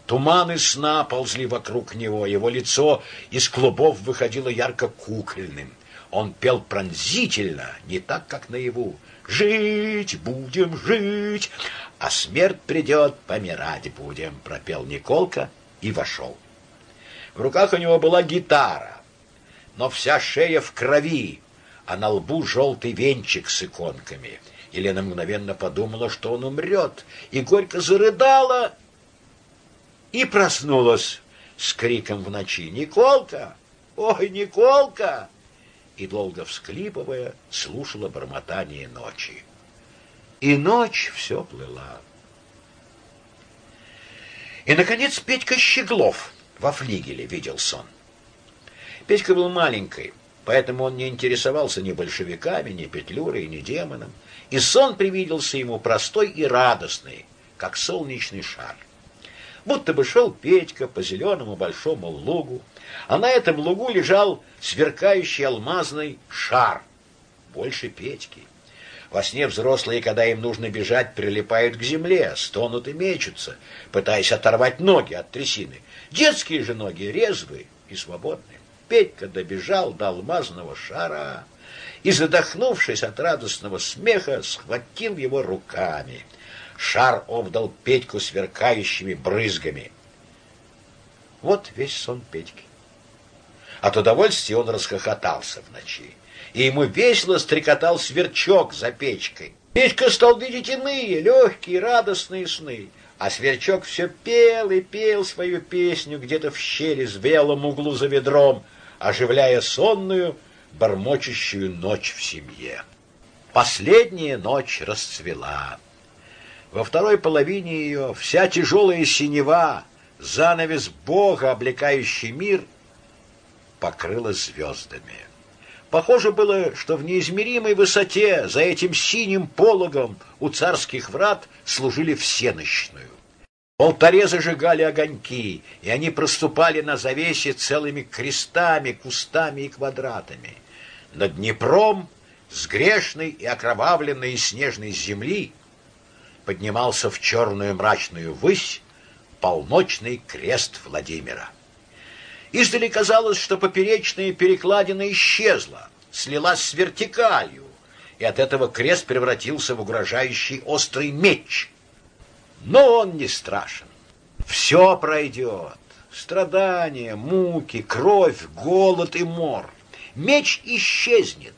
Speaker 1: Туманы сна ползли вокруг него, его лицо из клубов выходило ярко-кукольным. Он пел пронзительно, не так, как наяву. «Жить будем, жить, а смерть придет, помирать будем», — пропел Николка и вошел. В руках у него была гитара, но вся шея в крови, а на лбу желтый венчик с иконками. Елена мгновенно подумала, что он умрет, и горько зарыдала и проснулась с криком в ночи «Николка! Ой, Николка!» и, долго всклипывая, слушала бормотание ночи. И ночь все плыла. И, наконец, Петька Щеглов во флигеле видел сон. Петька был маленький, поэтому он не интересовался ни большевиками, ни Петлюрой, ни демоном, и сон привиделся ему простой и радостный, как солнечный шар. Будто бы шел Петька по зеленому большому лугу, а на этом лугу лежал сверкающий алмазный шар, больше Петьки. Во сне взрослые, когда им нужно бежать, прилипают к земле, стонут и мечутся, пытаясь оторвать ноги от трясины. Детские же ноги резвые и свободные. Петька добежал до алмазного шара и, задохнувшись от радостного смеха, схватил его руками. Шар обдал Петьку сверкающими брызгами. Вот весь сон Петьки. От удовольствия он расхохотался в ночи и ему весело стрекотал сверчок за печкой. Печка стал видеть иные, легкие, радостные сны, а сверчок все пел и пел свою песню где-то в щели с белом углу за ведром, оживляя сонную, бормочущую ночь в семье. Последняя ночь расцвела. Во второй половине ее вся тяжелая синева, занавес Бога, облекающий мир, покрылась звездами. Похоже было, что в неизмеримой высоте за этим синим пологом у царских врат служили всенощную. В алтаре зажигали огоньки, и они проступали на завесе целыми крестами, кустами и квадратами. Над Днепром с грешной и окровавленной снежной земли поднимался в черную мрачную высь полночный крест Владимира. Издали казалось, что поперечная перекладина исчезла, слилась с вертикалью, и от этого крест превратился в угрожающий острый меч. Но он не страшен. Все пройдет. Страдания, муки, кровь, голод и мор. Меч исчезнет,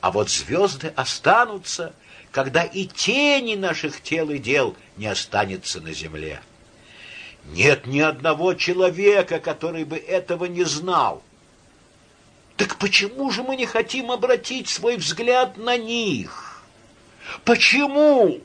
Speaker 1: а вот звезды останутся, когда и тени наших тел и дел не останется на земле. Нет ни одного человека, который бы этого не знал. Так почему же мы не хотим обратить свой взгляд на них? Почему?